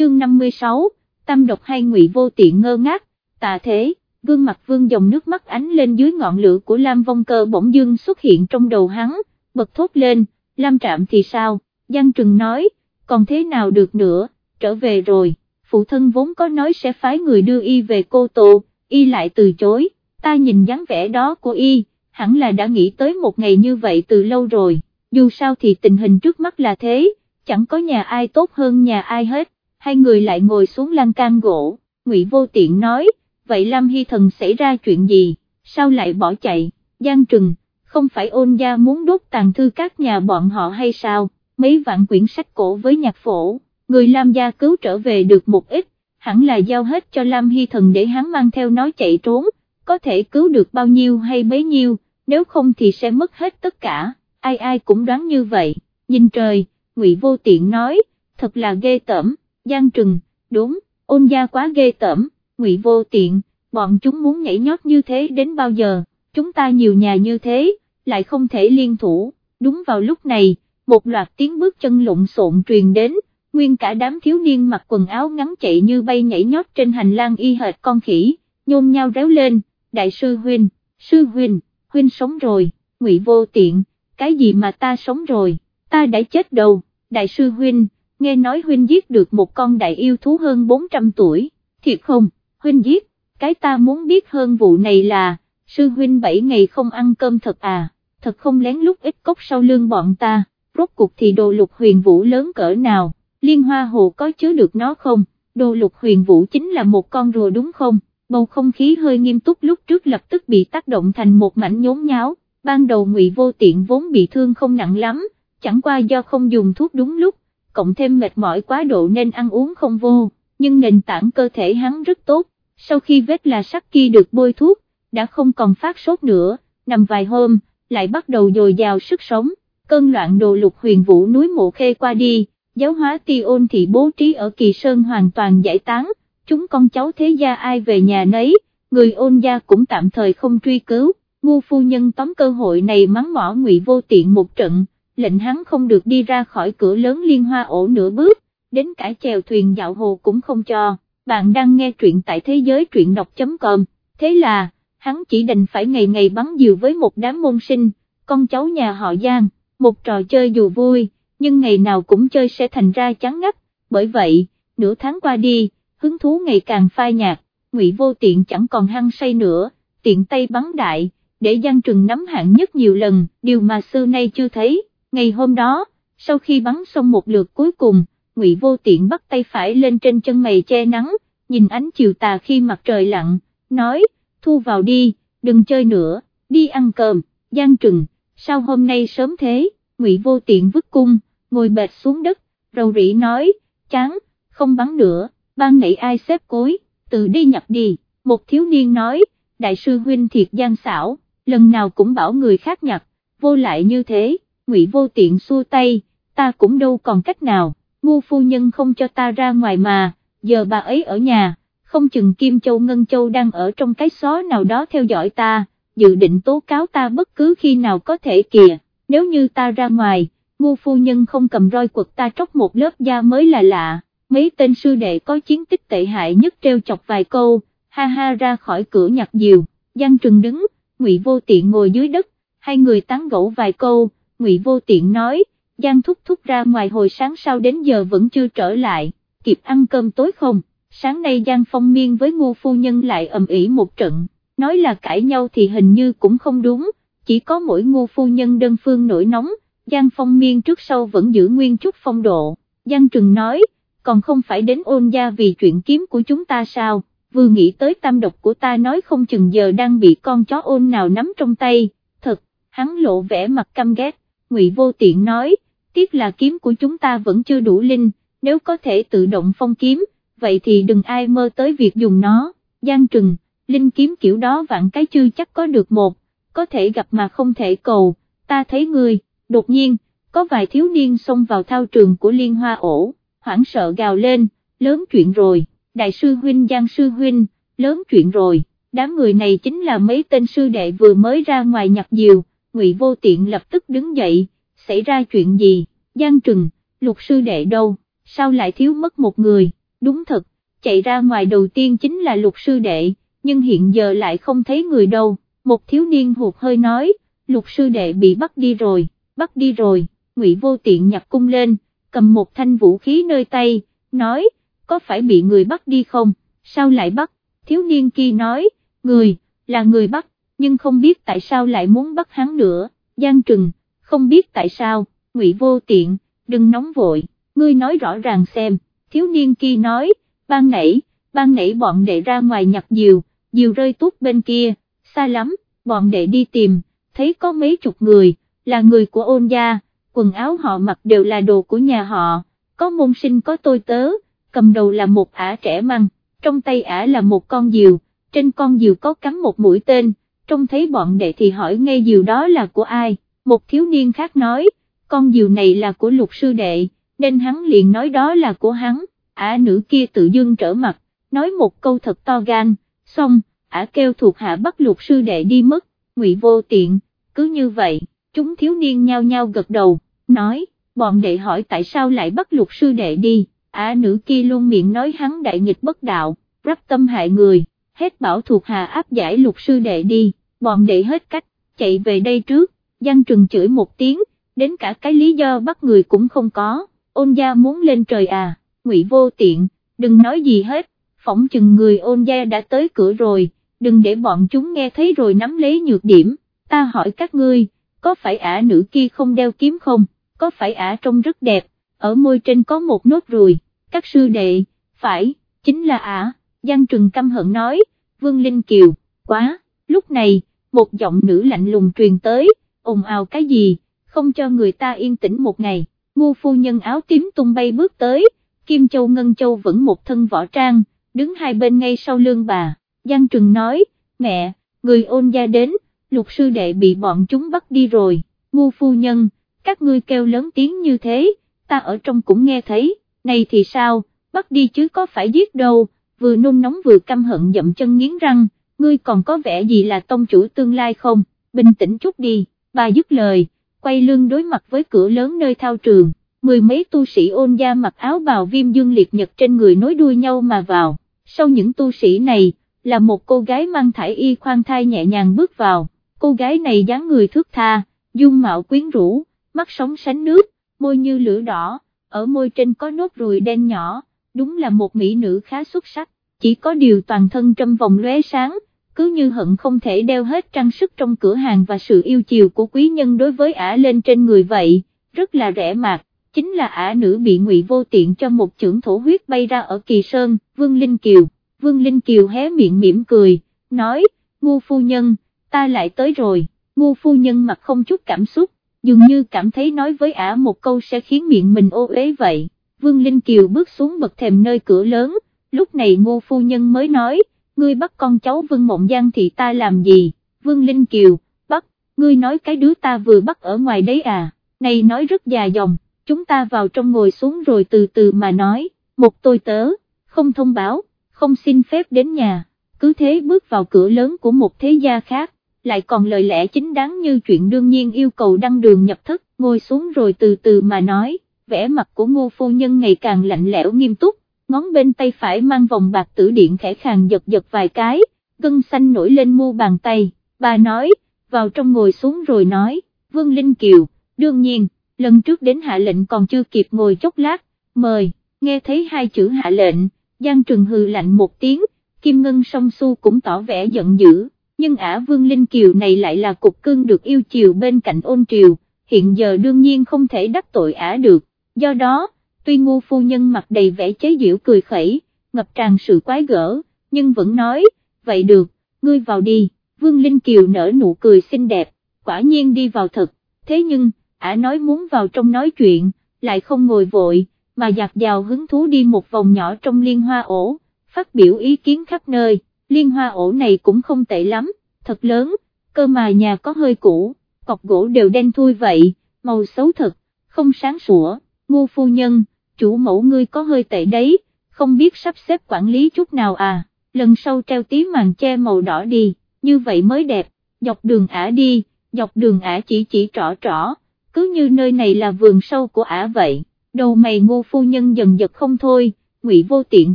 chương 56, tâm độc hai ngụy vô tiện ngơ ngác, tạ thế, gương mặt vương dòng nước mắt ánh lên dưới ngọn lửa của Lam Vong Cơ bỗng dưng xuất hiện trong đầu hắn, bật thốt lên, Lam Trạm thì sao, Giang Trừng nói, còn thế nào được nữa, trở về rồi, phụ thân vốn có nói sẽ phái người đưa y về cô Tô, y lại từ chối, ta nhìn dáng vẻ đó của y, hẳn là đã nghĩ tới một ngày như vậy từ lâu rồi, dù sao thì tình hình trước mắt là thế, chẳng có nhà ai tốt hơn nhà ai hết, hai người lại ngồi xuống lan can gỗ, Ngụy Vô Tiện nói, vậy Lam Hy Thần xảy ra chuyện gì, sao lại bỏ chạy, Giang Trừng, không phải ôn gia muốn đốt tàn thư các nhà bọn họ hay sao, mấy vạn quyển sách cổ với nhạc phổ, người Lam gia cứu trở về được một ít, hẳn là giao hết cho Lam Hy Thần để hắn mang theo nó chạy trốn, có thể cứu được bao nhiêu hay bấy nhiêu, nếu không thì sẽ mất hết tất cả, ai ai cũng đoán như vậy, nhìn trời, Ngụy Vô Tiện nói, thật là ghê tởm, Giang Trừng, đúng, ôn gia quá ghê tởm, Ngụy Vô Tiện, bọn chúng muốn nhảy nhót như thế đến bao giờ, chúng ta nhiều nhà như thế, lại không thể liên thủ, đúng vào lúc này, một loạt tiếng bước chân lộn xộn truyền đến, nguyên cả đám thiếu niên mặc quần áo ngắn chạy như bay nhảy nhót trên hành lang y hệt con khỉ, nhôn nhau réo lên, đại sư huynh, sư huynh, huynh sống rồi, ngụy vô tiện, cái gì mà ta sống rồi, ta đã chết đầu đại sư huynh, nghe nói huynh giết được một con đại yêu thú hơn 400 tuổi, thiệt không, huynh giết, cái ta muốn biết hơn vụ này là, sư huynh 7 ngày không ăn cơm thật à, thật không lén lút ít cốc sau lưng bọn ta, rốt cuộc thì đồ lục huyền vũ lớn cỡ nào, liên hoa hồ có chứa được nó không, đồ lục huyền vũ chính là một con rùa đúng không, bầu không khí hơi nghiêm túc lúc trước lập tức bị tác động thành một mảnh nhốn nháo, ban đầu ngụy vô tiện vốn bị thương không nặng lắm, chẳng qua do không dùng thuốc đúng lúc, cộng thêm mệt mỏi quá độ nên ăn uống không vô, nhưng nền tảng cơ thể hắn rất tốt, sau khi vết là sắc kia được bôi thuốc, đã không còn phát sốt nữa, nằm vài hôm, lại bắt đầu dồi dào sức sống, cơn loạn đồ lục huyền vũ núi mộ khê qua đi, giáo hóa ti ôn thị bố trí ở kỳ sơn hoàn toàn giải tán, chúng con cháu thế gia ai về nhà nấy, người ôn gia cũng tạm thời không truy cứu, ngu phu nhân tóm cơ hội này mắng mỏ ngụy vô tiện một trận, lệnh hắn không được đi ra khỏi cửa lớn liên hoa ổ nửa bước, đến cả chèo thuyền dạo hồ cũng không cho, bạn đang nghe truyện tại thế giới truyện đọc.com, thế là, hắn chỉ đành phải ngày ngày bắn diều với một đám môn sinh, con cháu nhà họ Giang, một trò chơi dù vui, nhưng ngày nào cũng chơi sẽ thành ra chán ngắt, bởi vậy, nửa tháng qua đi, hứng thú ngày càng phai nhạt, ngụy vô tiện chẳng còn hăng say nữa, tiện tay bắn đại, để Giang Trừng nắm hạng nhất nhiều lần, điều mà xưa nay chưa thấy, ngày hôm đó, sau khi bắn xong một lượt cuối cùng, ngụy vô tiện bắt tay phải lên trên chân mày che nắng, nhìn ánh chiều tà khi mặt trời lặn, nói, thu vào đi, đừng chơi nữa, đi ăn cơm, gian Trừng, sao hôm nay sớm thế, ngụy vô tiện vứt cung, ngồi bệt xuống đất, rầu rĩ nói, chán, không bắn nữa, ban nãy ai xếp cối, tự đi nhặt đi, một thiếu niên nói, đại sư huynh thiệt gian xảo, lần nào cũng bảo người khác nhặt, vô lại như thế, ngụy vô tiện xua tay, ta cũng đâu còn cách nào, ngu phu nhân không cho ta ra ngoài mà, giờ bà ấy ở nhà, không chừng Kim Châu Ngân Châu đang ở trong cái xó nào đó theo dõi ta, dự định tố cáo ta bất cứ khi nào có thể kìa, nếu như ta ra ngoài, ngu phu nhân không cầm roi quật ta tróc một lớp da mới là lạ, mấy tên sư đệ có chiến tích tệ hại nhất treo chọc vài câu, ha ha ra khỏi cửa nhặt diều, Giang Trừng đứng, Ngụy Vô Tiện ngồi dưới đất, hai người tán gẫu vài câu, Ngụy Vô Tiện nói, Giang thúc thúc ra ngoài hồi sáng sau đến giờ vẫn chưa trở lại, kịp ăn cơm tối không, sáng nay Giang Phong Miên với Ngô Phu Nhân lại ầm ĩ một trận, nói là cãi nhau thì hình như cũng không đúng, chỉ có mỗi Ngô Phu Nhân đơn phương nổi nóng, Giang Phong Miên trước sau vẫn giữ nguyên chút phong độ, Giang Trừng nói, còn không phải đến ôn gia vì chuyện kiếm của chúng ta sao, vừa nghĩ tới tam độc của ta nói không chừng giờ đang bị con chó ôn nào nắm trong tay, thật, hắn lộ vẻ mặt căm ghét, Ngụy Vô Tiện nói, tiếc là kiếm của chúng ta vẫn chưa đủ linh, nếu có thể tự động phong kiếm, vậy thì đừng ai mơ tới việc dùng nó, Giang Trừng, linh kiếm kiểu đó vạn cái chưa chắc có được một, có thể gặp mà không thể cầu, ta thấy người, đột nhiên, có vài thiếu niên xông vào thao trường của liên hoa ổ, hoảng sợ gào lên, lớn chuyện rồi, đại sư huynh Giang sư huynh, lớn chuyện rồi, đám người này chính là mấy tên sư đệ vừa mới ra ngoài nhặt diều, ngụy vô tiện lập tức đứng dậy, xảy ra chuyện gì, Giang Trừng, luật sư đệ đâu, sao lại thiếu mất một người, đúng thật, chạy ra ngoài đầu tiên chính là luật sư đệ, nhưng hiện giờ lại không thấy người đâu, một thiếu niên hụt hơi nói, luật sư đệ bị bắt đi rồi, bắt đi rồi, ngụy vô tiện nhặt cung lên, cầm một thanh vũ khí nơi tay, nói, có phải bị người bắt đi không, sao lại bắt, thiếu niên kia nói, người, là người bắt, nhưng không biết tại sao lại muốn bắt hắn nữa, Giang Trừng, không biết tại sao, ngụy vô tiện, đừng nóng vội, ngươi nói rõ ràng xem, thiếu niên kia nói, ban nãy, ban nãy bọn đệ ra ngoài nhặt diều, diều rơi tuốt bên kia, xa lắm, bọn đệ đi tìm, thấy có mấy chục người, là người của ôn gia, quần áo họ mặc đều là đồ của nhà họ, có môn sinh có tôi tớ, cầm đầu là một ả trẻ măng, trong tay ả là một con diều, trên con diều có cắm một mũi tên, trông thấy bọn đệ thì hỏi ngay diều đó là của ai, một thiếu niên khác nói, con diều này là của lục sư đệ, nên hắn liền nói đó là của hắn, ả nữ kia tự dưng trở mặt, nói một câu thật to gan, xong, ả kêu thuộc hạ bắt lục sư đệ đi mất, ngụy vô tiện, cứ như vậy, chúng thiếu niên nhao nhao gật đầu, nói, bọn đệ hỏi tại sao lại bắt lục sư đệ đi, ả nữ kia luôn miệng nói hắn đại nghịch bất đạo, rắp tâm hại người, hết bảo thuộc hạ áp giải lục sư đệ đi, bọn đệ hết cách, chạy về đây trước, Giang Trừng chửi một tiếng, đến cả cái lý do bắt người cũng không có, ôn gia muốn lên trời à, ngụy vô tiện, đừng nói gì hết, phỏng chừng người ôn gia đã tới cửa rồi, đừng để bọn chúng nghe thấy rồi nắm lấy nhược điểm, ta hỏi các ngươi, có phải ả nữ kia không đeo kiếm không, có phải ả trông rất đẹp, ở môi trên có một nốt ruồi, các sư đệ, phải, chính là ả, Giang Trừng căm hận nói, Vương Linh Kiều, quá, lúc này, một giọng nữ lạnh lùng truyền tới, ồn ào cái gì, không cho người ta yên tĩnh một ngày, ngu phu nhân áo tím tung bay bước tới, Kim Châu Ngân Châu vẫn một thân võ trang, đứng hai bên ngay sau lưng bà, Giang Trừng nói, mẹ, người ôn gia đến, lục sư đệ bị bọn chúng bắt đi rồi, ngu phu nhân, các ngươi kêu lớn tiếng như thế, ta ở trong cũng nghe thấy, này thì sao, bắt đi chứ có phải giết đâu, vừa nôn nóng vừa căm hận dậm chân nghiến răng, ngươi còn có vẻ gì là tông chủ tương lai không, bình tĩnh chút đi, bà dứt lời, quay lưng đối mặt với cửa lớn nơi thao trường, mười mấy tu sĩ ôn gia mặc áo bào viêm dương liệt nhật trên người nối đuôi nhau mà vào, sau những tu sĩ này, là một cô gái mang thải y khoan thai nhẹ nhàng bước vào, cô gái này dáng người thước tha, dung mạo quyến rũ, mắt sóng sánh nước, môi như lửa đỏ, ở môi trên có nốt ruồi đen nhỏ, đúng là một mỹ nữ khá xuất sắc, chỉ có điều toàn thân trong vòng lóe sáng, cứ như hận không thể đeo hết trang sức trong cửa hàng và sự yêu chiều của quý nhân đối với ả lên trên người vậy, rất là rẻ mạt, chính là ả nữ bị ngụy vô tiện cho một trưởng thổ huyết bay ra ở Kỳ Sơn, Vương Linh Kiều, Vương Linh Kiều hé miệng mỉm cười, nói, ngu phu nhân, ta lại tới rồi, ngu phu nhân mặt không chút cảm xúc, dường như cảm thấy nói với ả một câu sẽ khiến miệng mình ô uế vậy, Vương Linh Kiều bước xuống bậc thềm nơi cửa lớn, lúc này ngô phu nhân mới nói, ngươi bắt con cháu Vương Mộng Giang thì ta làm gì, Vương Linh Kiều, bắt, ngươi nói cái đứa ta vừa bắt ở ngoài đấy à, này nói rất già dòng, chúng ta vào trong ngồi xuống rồi từ từ mà nói, một tôi tớ, không thông báo, không xin phép đến nhà, cứ thế bước vào cửa lớn của một thế gia khác, lại còn lời lẽ chính đáng như chuyện đương nhiên yêu cầu đăng đường nhập thất, ngồi xuống rồi từ từ mà nói, vẻ mặt của ngô phu nhân ngày càng lạnh lẽo nghiêm túc, ngón bên tay phải mang vòng bạc tử điện khẽ khàng giật giật vài cái, gân xanh nổi lên mu bàn tay, bà nói, vào trong ngồi xuống rồi nói, Vương Linh Kiều, đương nhiên, lần trước đến hạ lệnh còn chưa kịp ngồi chốc lát, mời, nghe thấy hai chữ hạ lệnh, Giang Trừng hừ lạnh một tiếng, Kim Ngân song su cũng tỏ vẻ giận dữ, nhưng ả Vương Linh Kiều này lại là cục cưng được yêu chiều bên cạnh ôn triều, hiện giờ đương nhiên không thể đắc tội ả được, do đó, tuy ngu phu nhân mặt đầy vẻ chế giễu cười khẩy, ngập tràn sự quái gở, nhưng vẫn nói, vậy được, ngươi vào đi, Vương Linh Kiều nở nụ cười xinh đẹp, quả nhiên đi vào thật, thế nhưng, ả nói muốn vào trong nói chuyện, lại không ngồi vội, mà giặt dào hứng thú đi một vòng nhỏ trong liên hoa ổ, phát biểu ý kiến khắp nơi, liên hoa ổ này cũng không tệ lắm, thật lớn, cơ mà nhà có hơi cũ, cọc gỗ đều đen thui vậy, màu xấu thật, không sáng sủa, ngu phu nhân, chủ mẫu ngươi có hơi tệ đấy, không biết sắp xếp quản lý chút nào à, lần sau treo tí màn che màu đỏ đi, như vậy mới đẹp, dọc đường ả đi, dọc đường ả chỉ chỉ trỏ trỏ, cứ như nơi này là vườn sâu của ả vậy, đầu mày ngô phu nhân dần giật không thôi, Ngụy Vô Tiện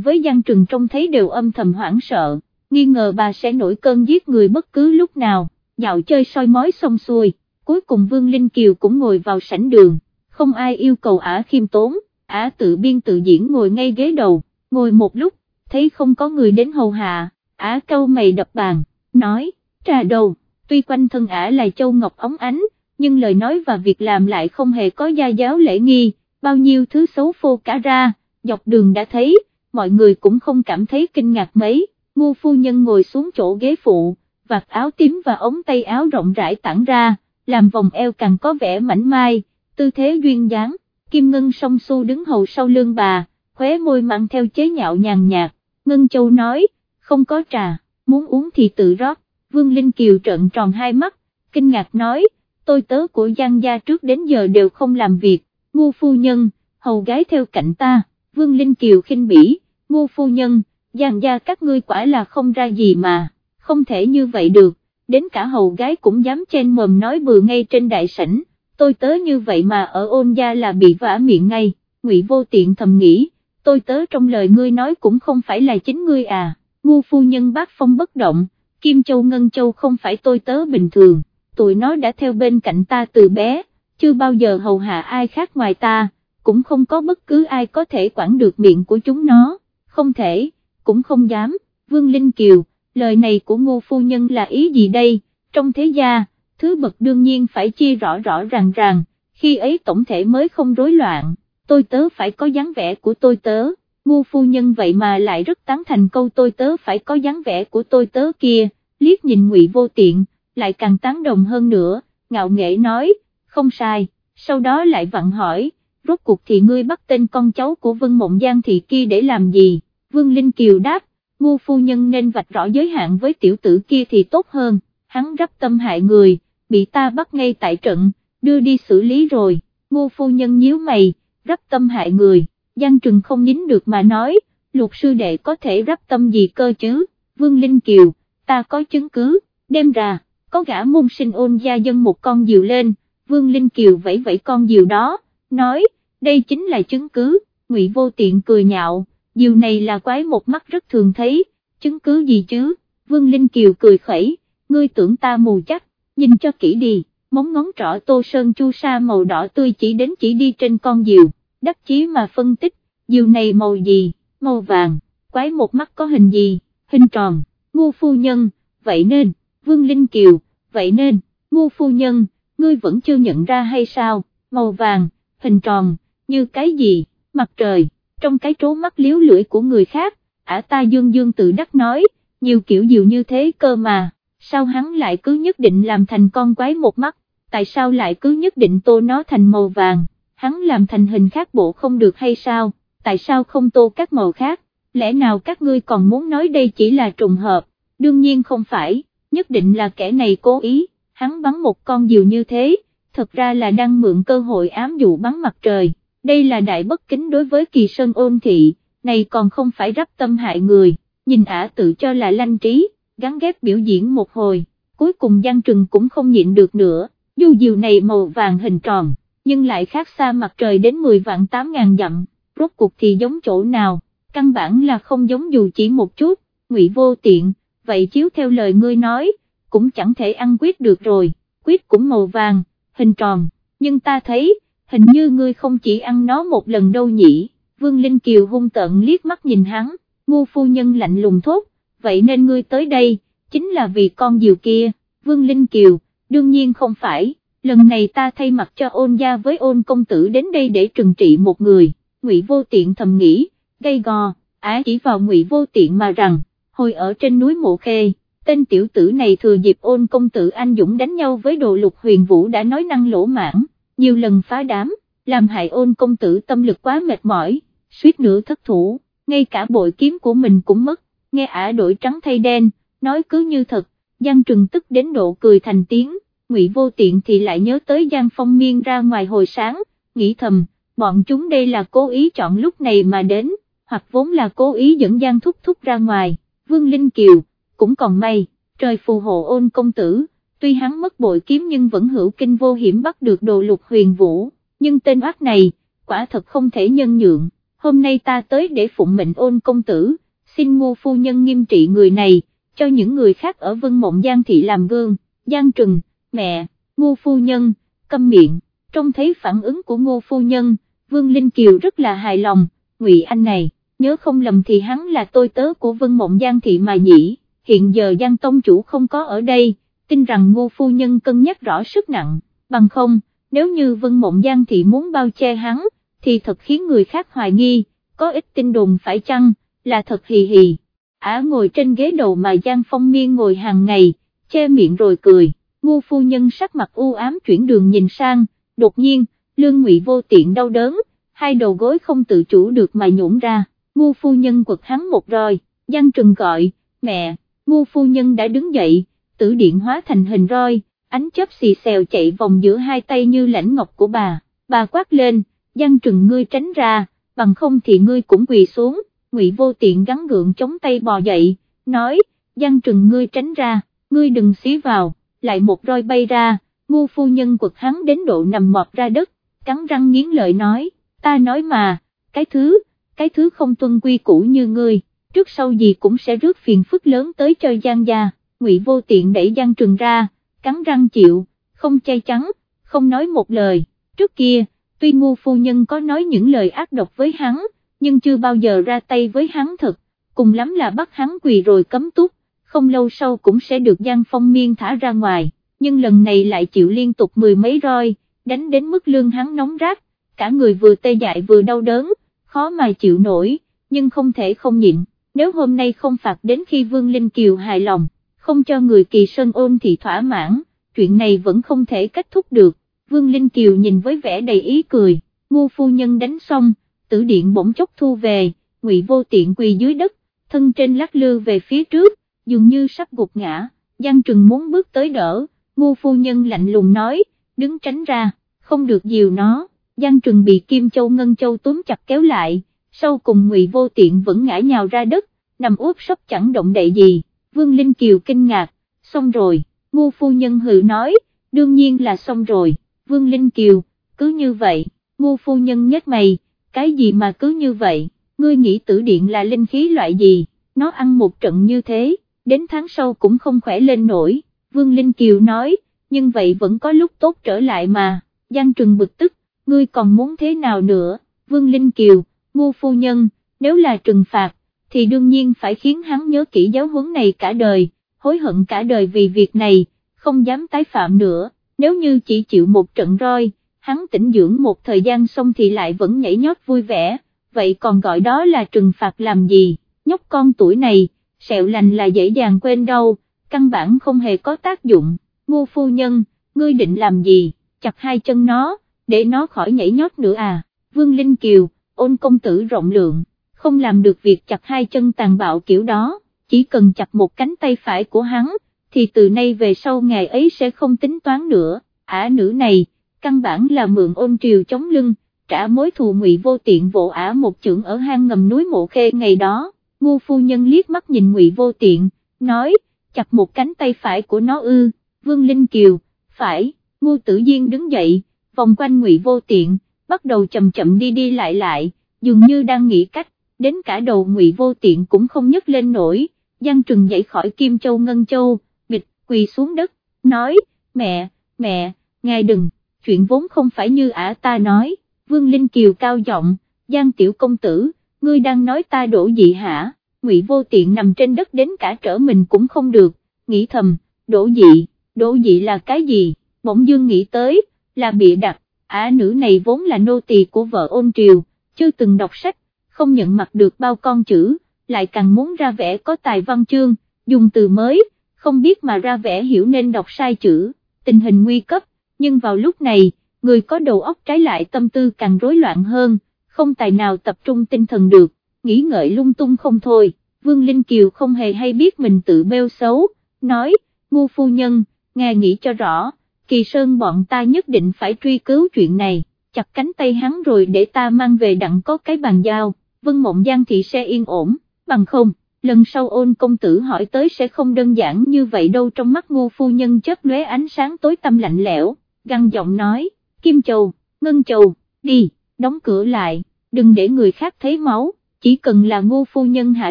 với Giang Trừng trông thấy đều âm thầm hoảng sợ, nghi ngờ bà sẽ nổi cơn giết người bất cứ lúc nào, dạo chơi soi mói xong xuôi, cuối cùng Vương Linh Kiều cũng ngồi vào sảnh đường, không ai yêu cầu ả khiêm tốn, ả tự biên tự diễn ngồi ngay ghế đầu, ngồi một lúc, thấy không có người đến hầu hạ, ả câu mày đập bàn, nói, trà đầu, tuy quanh thân ả là châu ngọc ống ánh, nhưng lời nói và việc làm lại không hề có gia giáo lễ nghi, bao nhiêu thứ xấu phô cả ra, dọc đường đã thấy, mọi người cũng không cảm thấy kinh ngạc mấy, ngu phu nhân ngồi xuống chỗ ghế phụ, vạt áo tím và ống tay áo rộng rãi tản ra, làm vòng eo càng có vẻ mảnh mai, tư thế duyên dáng, Kim Ngân song su đứng hầu sau lưng bà, khóe môi mang theo chế nhạo nhàn nhạt, Ngân Châu nói, không có trà, muốn uống thì tự rót, Vương Linh Kiều trợn tròn hai mắt, kinh ngạc nói, tôi tớ của Giang gia trước đến giờ đều không làm việc, ngu phu nhân, hầu gái theo cạnh ta, Vương Linh Kiều khinh bỉ, ngu phu nhân, Giang gia các ngươi quả là không ra gì mà, không thể như vậy được, đến cả hầu gái cũng dám chen mồm nói bừa ngay trên đại sảnh, tôi tớ như vậy mà ở ôn gia là bị vả miệng ngay, ngụy vô tiện thầm nghĩ, tôi tớ trong lời ngươi nói cũng không phải là chính ngươi à, ngu phu nhân bác phong bất động, Kim Châu Ngân Châu không phải tôi tớ bình thường, tụi nó đã theo bên cạnh ta từ bé, chưa bao giờ hầu hạ ai khác ngoài ta, cũng không có bất cứ ai có thể quản được miệng của chúng nó, không thể, cũng không dám, Vương Linh Kiều, lời này của ngô phu nhân là ý gì đây, trong thế gia, thứ bậc đương nhiên phải chia rõ rõ ràng ràng, khi ấy tổng thể mới không rối loạn, tôi tớ phải có dáng vẻ của tôi tớ, ngô phu nhân vậy mà lại rất tán thành câu tôi tớ phải có dáng vẻ của tôi tớ kia, liếc nhìn ngụy vô tiện, lại càng tán đồng hơn nữa, ngạo nghệ nói, không sai, sau đó lại vặn hỏi, rốt cuộc thì ngươi bắt tên con cháu của Vân Mộng Giang thị kia để làm gì, Vương Linh Kiều đáp, ngu phu nhân nên vạch rõ giới hạn với tiểu tử kia thì tốt hơn, hắn rắp tâm hại người, bị ta bắt ngay tại trận, đưa đi xử lý rồi, ngô phu nhân nhíu mày, rắp tâm hại người, Giang Trừng không nín được mà nói, luật sư đệ có thể rắp tâm gì cơ chứ, Vương Linh Kiều, ta có chứng cứ, đem ra, có gã môn sinh ôn gia dân một con diều lên, Vương Linh Kiều vẫy vẫy con diều đó, nói, đây chính là chứng cứ, Ngụy Vô Tiện cười nhạo, diều này là quái một mắt rất thường thấy, chứng cứ gì chứ, Vương Linh Kiều cười khẩy, ngươi tưởng ta mù chắc, nhìn cho kỹ đi, móng ngón trỏ tô sơn chu sa màu đỏ tươi chỉ đến chỉ đi trên con diều, đắc chí mà phân tích, diều này màu gì, màu vàng, quái một mắt có hình gì, hình tròn, ngu phu nhân, vậy nên, Vương Linh Kiều, vậy nên, ngu phu nhân, ngươi vẫn chưa nhận ra hay sao, màu vàng, hình tròn, như cái gì, mặt trời, trong cái trố mắt liếu lưỡi của người khác, ả ta dương dương tự đắc nói, nhiều kiểu diều như thế cơ mà, sao hắn lại cứ nhất định làm thành con quái một mắt, tại sao lại cứ nhất định tô nó thành màu vàng, hắn làm thành hình khác bộ không được hay sao, tại sao không tô các màu khác, lẽ nào các ngươi còn muốn nói đây chỉ là trùng hợp, đương nhiên không phải, nhất định là kẻ này cố ý, hắn bắn một con diều như thế, thật ra là đang mượn cơ hội ám dụ bắn mặt trời, đây là đại bất kính đối với kỳ sơn ôn thị, này còn không phải rắp tâm hại người, nhìn ả tự cho là lanh trí, gắn ghép biểu diễn một hồi, cuối cùng Giang Trừng cũng không nhịn được nữa, dù diều này màu vàng hình tròn, nhưng lại khác xa mặt trời đến 10 vạn 8 ngàn dặm, rốt cuộc thì giống chỗ nào, căn bản là không giống dù chỉ một chút, ngụy vô tiện, vậy chiếu theo lời ngươi nói, cũng chẳng thể ăn quyết được rồi, quyết cũng màu vàng, hình tròn, nhưng ta thấy, hình như ngươi không chỉ ăn nó một lần đâu nhỉ, Vương Linh Kiều hung tận liếc mắt nhìn hắn, ngu phu nhân lạnh lùng thốt, vậy nên ngươi tới đây, chính là vì con diều kia, Vương Linh Kiều, đương nhiên không phải, lần này ta thay mặt cho ôn gia với ôn công tử đến đây để trừng trị một người, ngụy vô tiện thầm nghĩ, gây gò, á chỉ vào ngụy vô tiện mà rằng, hồi ở trên núi Mộ Khê, tên tiểu tử này thừa dịp ôn công tử anh Dũng đánh nhau với đồ lục huyền vũ đã nói năng lỗ mãn, nhiều lần phá đám, làm hại ôn công tử tâm lực quá mệt mỏi, suýt nữa thất thủ, ngay cả bội kiếm của mình cũng mất, nghe ả đổi trắng thay đen, nói cứ như thật, Giang Trừng tức đến độ cười thành tiếng, ngụy vô tiện thì lại nhớ tới Giang Phong Miên ra ngoài hồi sáng, nghĩ thầm, bọn chúng đây là cố ý chọn lúc này mà đến, hoặc vốn là cố ý dẫn Giang Thúc Thúc ra ngoài, Vương Linh Kiều, cũng còn may, trời phù hộ ôn công tử, tuy hắn mất bội kiếm nhưng vẫn hữu kinh vô hiểm bắt được đồ lục huyền vũ, nhưng tên oát này, quả thật không thể nhân nhượng hôm nay ta tới để phụng mệnh ôn công tử, xin ngô phu nhân nghiêm trị người này, cho những người khác ở Vân Mộng Giang Thị làm gương, Giang Trừng, mẹ, ngô phu nhân, câm miệng, trông thấy phản ứng của ngô phu nhân, Vương Linh Kiều rất là hài lòng, Ngụy Anh này, nhớ không lầm thì hắn là tôi tớ của Vân Mộng Giang Thị mà nhỉ, hiện giờ Giang Tông Chủ không có ở đây, tin rằng ngô phu nhân cân nhắc rõ sức nặng, bằng không, nếu như Vân Mộng Giang Thị muốn bao che hắn, thì thật khiến người khác hoài nghi, có ít tin đồn phải chăng, là thật hì hì. Ả ngồi trên ghế đầu mà Giang Phong Miên ngồi hàng ngày, che miệng rồi cười, ngu phu nhân sắc mặt u ám chuyển đường nhìn sang, đột nhiên, lương ngụy vô tiện đau đớn, hai đầu gối không tự chủ được mà nhổn ra, ngu phu nhân quật hắn một roi, Giang Trừng gọi, mẹ, ngu phu nhân đã đứng dậy, tử điện hóa thành hình roi, ánh chớp xì xèo chạy vòng giữa hai tay như lãnh ngọc của bà, bà quát lên, Giang Trừng ngươi tránh ra, bằng không thì ngươi cũng quỳ xuống, Ngụy Vô Tiện gắn gượng chống tay bò dậy, nói, Giang Trừng ngươi tránh ra, ngươi đừng xí vào, lại một roi bay ra, ngu phu nhân quật hắn đến độ nằm mọt ra đất, cắn răng nghiến lợi nói, ta nói mà, cái thứ, cái thứ không tuân quy củ như ngươi, trước sau gì cũng sẽ rước phiền phức lớn tới cho Giang gia, Ngụy Vô Tiện đẩy Giang Trừng ra, cắn răng chịu, không chay trắng, không nói một lời, trước kia, tuy ngu phu nhân có nói những lời ác độc với hắn, nhưng chưa bao giờ ra tay với hắn thật, cùng lắm là bắt hắn quỳ rồi cấm túc, không lâu sau cũng sẽ được Giang Phong Miên thả ra ngoài, nhưng lần này lại chịu liên tục mười mấy roi, đánh đến mức lương hắn nóng rát, cả người vừa tê dại vừa đau đớn, khó mà chịu nổi, nhưng không thể không nhịn, nếu hôm nay không phạt đến khi Vương Linh Kiều hài lòng, không cho người kỳ sơn ôn thì thỏa mãn, chuyện này vẫn không thể kết thúc được, Vương Linh Kiều nhìn với vẻ đầy ý cười, ngu phu nhân đánh xong, tử điện bỗng chốc thu về, ngụy vô tiện quỳ dưới đất, thân trên lắc lư về phía trước, dường như sắp gục ngã, Giang Trừng muốn bước tới đỡ, Ngô phu nhân lạnh lùng nói, đứng tránh ra, không được dìu nó, Giang Trừng bị Kim Châu Ngân Châu túm chặt kéo lại, sau cùng ngụy vô tiện vẫn ngã nhào ra đất, nằm úp sấp chẳng động đậy gì, Vương Linh Kiều kinh ngạc, xong rồi, Ngô phu nhân hự nói, đương nhiên là xong rồi, Vương Linh Kiều, cứ như vậy, Ngô phu nhân nhếch mày, cái gì mà cứ như vậy, ngươi nghĩ tử điện là linh khí loại gì, nó ăn một trận như thế, đến tháng sau cũng không khỏe lên nổi, Vương Linh Kiều nói, nhưng vậy vẫn có lúc tốt trở lại mà, Giang Trừng bực tức, ngươi còn muốn thế nào nữa, Vương Linh Kiều, ngu phu nhân, nếu là trừng phạt, thì đương nhiên phải khiến hắn nhớ kỹ giáo huấn này cả đời, hối hận cả đời vì việc này, không dám tái phạm nữa, nếu như chỉ chịu một trận roi, hắn tĩnh dưỡng một thời gian xong thì lại vẫn nhảy nhót vui vẻ, vậy còn gọi đó là trừng phạt làm gì, nhóc con tuổi này, sẹo lành là dễ dàng quên đâu, căn bản không hề có tác dụng, ngô phu nhân, ngươi định làm gì, chặt hai chân nó, để nó khỏi nhảy nhót nữa à, Vương Linh Kiều, ôn công tử rộng lượng, không làm được việc chặt hai chân tàn bạo kiểu đó, chỉ cần chặt một cánh tay phải của hắn, thì từ nay về sau ngày ấy sẽ không tính toán nữa, ả nữ này, căn bản là mượn ôn triều chống lưng, trả mối thù ngụy vô tiện vỗ ả một chưởng ở hang ngầm núi mộ khê. Ngày đó, ngu phu nhân liếc mắt nhìn ngụy vô tiện, nói, chặt một cánh tay phải của nó ư, vương linh kiều, phải, ngu tử duyên đứng dậy, vòng quanh ngụy vô tiện, bắt đầu chậm chậm đi đi lại lại, dường như đang nghĩ cách, đến cả đầu ngụy vô tiện cũng không nhấc lên nổi, Giang Trừng dậy khỏi Kim Châu Ngân Châu, bịch, quỳ xuống đất, nói, mẹ, mẹ, ngài đừng, chuyện vốn không phải như ả ta nói, Vương Linh Kiều cao giọng, Giang Tiểu Công Tử, ngươi đang nói ta đổ dị hả, ngụy vô tiện nằm trên đất đến cả trở mình cũng không được, nghĩ thầm, đổ dị, đổ dị là cái gì, bỗng dương nghĩ tới, là bị đặt, ả nữ này vốn là nô tỳ của vợ ôn triều, chưa từng đọc sách, không nhận mặt được bao con chữ, lại càng muốn ra vẻ có tài văn chương, dùng từ mới, không biết mà ra vẻ hiểu nên đọc sai chữ, tình hình nguy cấp, nhưng vào lúc này, người có đầu óc trái lại tâm tư càng rối loạn hơn, không tài nào tập trung tinh thần được, nghĩ ngợi lung tung không thôi, Vương Linh Kiều không hề hay biết mình tự bêu xấu, nói, ngu phu nhân, nghe nghĩ cho rõ, kỳ sơn bọn ta nhất định phải truy cứu chuyện này, chặt cánh tay hắn rồi để ta mang về đặng có cái bàn giao, Vân Mộng Giang thị sẽ yên ổn, bằng không lần sau ôn công tử hỏi tới sẽ không đơn giản như vậy đâu trong mắt ngô phu nhân chớp lóe ánh sáng tối tâm lạnh lẽo, găng giọng nói, Kim Châu, Ngân Châu, đi, đóng cửa lại, đừng để người khác thấy máu, chỉ cần là ngô phu nhân hạ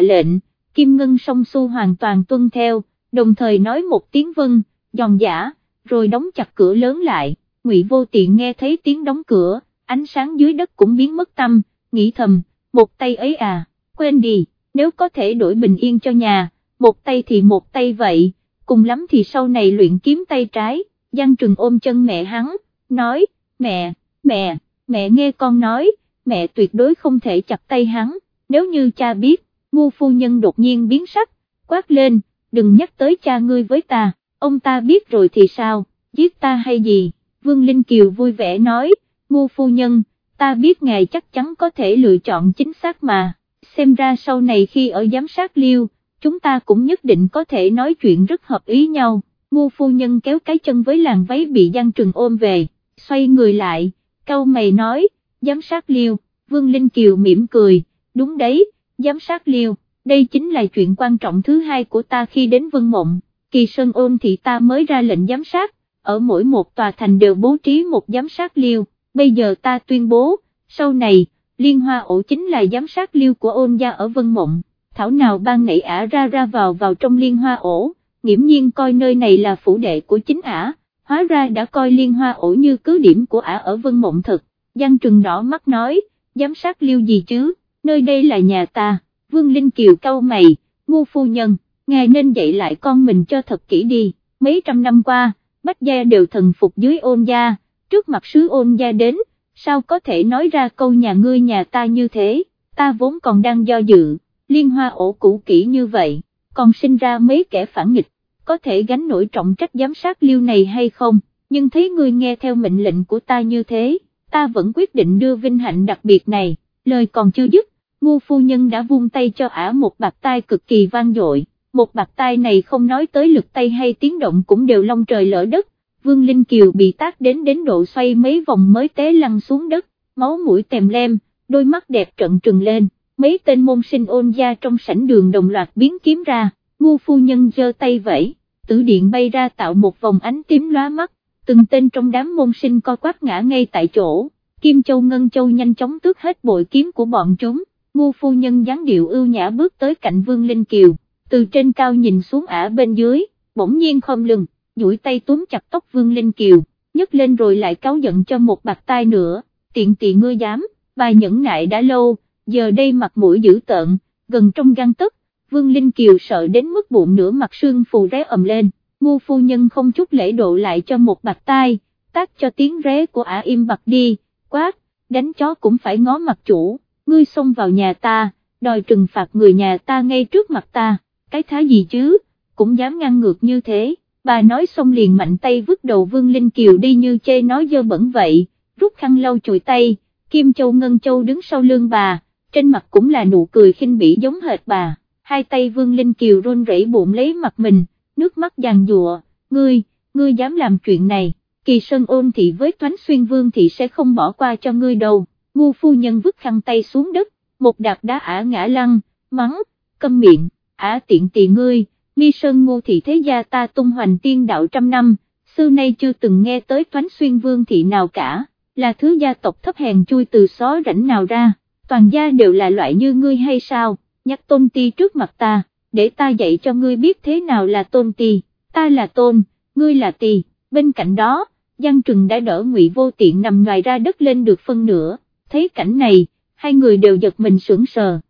lệnh, Kim Ngân song su hoàn toàn tuân theo, đồng thời nói một tiếng vân, giòn giả, rồi đóng chặt cửa lớn lại, Ngụy Vô Tiện nghe thấy tiếng đóng cửa, ánh sáng dưới đất cũng biến mất tâm, nghĩ thầm, một tay ấy à, quên đi, nếu có thể đổi bình yên cho nhà, một tay thì một tay vậy, cùng lắm thì sau này luyện kiếm tay trái, Giang Trừng ôm chân mẹ hắn, nói, mẹ, mẹ, mẹ nghe con nói, mẹ tuyệt đối không thể chặt tay hắn, nếu như cha biết, ngu phu nhân đột nhiên biến sắc, quát lên, đừng nhắc tới cha ngươi với ta, ông ta biết rồi thì sao, giết ta hay gì, Vương Linh Kiều vui vẻ nói, ngu phu nhân, ta biết ngài chắc chắn có thể lựa chọn chính xác mà, xem ra sau này khi ở giám sát liêu, chúng ta cũng nhất định có thể nói chuyện rất hợp ý nhau, ngu phu nhân kéo cái chân với làn váy bị Giang Trừng ôm về, xoay người lại, câu mày nói, giám sát liêu, Vương Linh Kiều mỉm cười, đúng đấy, giám sát liêu, đây chính là chuyện quan trọng thứ hai của ta khi đến Vân Mộng, kỳ sơn ôn thì ta mới ra lệnh giám sát, ở mỗi một tòa thành đều bố trí một giám sát liêu, bây giờ ta tuyên bố, sau này, liên hoa ổ chính là giám sát liêu của ôn gia ở Vân Mộng, thảo nào ban nãy ả ra ra vào vào trong liên hoa ổ, nghiễm nhiên coi nơi này là phủ đệ của chính ả, hóa ra đã coi liên hoa ổ như cứ điểm của ả ở Vân Mộng thực. Giang Trừng đỏ mắt nói, giám sát liêu gì chứ, nơi đây là nhà ta, Vương Linh Kiều cau mày, ngu phu nhân, ngài nên dạy lại con mình cho thật kỹ đi, mấy trăm năm qua, Bách Gia đều thần phục dưới ôn gia, trước mặt sứ ôn gia đến, sao có thể nói ra câu nhà ngươi nhà ta như thế, ta vốn còn đang do dự, liên hoa ổ cũ kỹ như vậy, còn sinh ra mấy kẻ phản nghịch, có thể gánh nổi trọng trách giám sát liêu này hay không, nhưng thấy ngươi nghe theo mệnh lệnh của ta như thế, ta vẫn quyết định đưa vinh hạnh đặc biệt này, lời còn chưa dứt, ngu phu nhân đã vung tay cho ả một bạc tai cực kỳ vang dội, một bạc tai này không nói tới lực tay hay tiếng động cũng đều long trời lỡ đất, Vương Linh Kiều bị tác đến đến độ xoay mấy vòng mới té lăn xuống đất, máu mũi tèm lem, đôi mắt đẹp trận trừng lên, mấy tên môn sinh ôn gia trong sảnh đường đồng loạt biến kiếm ra, ngu phu nhân giơ tay vẫy, tử điện bay ra tạo một vòng ánh tím lóa mắt, từng tên trong đám môn sinh co quắp ngã ngay tại chỗ, Kim Châu Ngân Châu nhanh chóng tước hết bội kiếm của bọn chúng, ngu phu nhân dáng điệu ưu nhã bước tới cạnh Vương Linh Kiều, từ trên cao nhìn xuống ả bên dưới, bỗng nhiên không lưng, duỗi tay túm chặt tóc Vương Linh Kiều, nhấc lên rồi lại cáo giận cho một bạc tai nữa, tiện tỳ ngươi dám, bài nhẫn nại đã lâu, giờ đây mặt mũi dữ tợn, gần trong gan tức, Vương Linh Kiều sợ đến mức bụng nửa mặt sương phù ré ầm lên, ngu phu nhân không chút lễ độ lại cho một bạc tai, tác cho tiếng ré của ả im bặt đi, quát, đánh chó cũng phải ngó mặt chủ, ngươi xông vào nhà ta, đòi trừng phạt người nhà ta ngay trước mặt ta, cái thá gì chứ, cũng dám ngăn ngược như thế, bà nói xong liền mạnh tay vứt đầu Vương Linh Kiều đi như chê nói dơ bẩn vậy, rút khăn lau chùi tay, Kim Châu Ngân Châu đứng sau lưng bà, trên mặt cũng là nụ cười khinh bỉ giống hệt bà, hai tay Vương Linh Kiều run rẩy bụng lấy mặt mình, nước mắt giàn dụa, ngươi, ngươi dám làm chuyện này, kỳ sơn ôn thị với toán xuyên vương thị sẽ không bỏ qua cho ngươi đâu, ngu phu nhân vứt khăn tay xuống đất, một đạp đá ả ngã lăn, mắng, câm miệng, ả tiện tỳ ngươi, mi sơn ngô thị thế gia ta tung hoành tiên đạo trăm năm, xưa nay chưa từng nghe tới toán xuyên vương thị nào cả, là thứ gia tộc thấp hèn chui từ xó rảnh nào ra, toàn gia đều là loại như ngươi hay sao, nhắc tôn ti trước mặt ta, để ta dạy cho ngươi biết thế nào là tôn ti, ta là tôn, ngươi là tì, bên cạnh đó, Giang Trừng đã đỡ ngụy vô tiện nằm ngoài ra đất lên được phân nửa, thấy cảnh này, hai người đều giật mình sững sờ,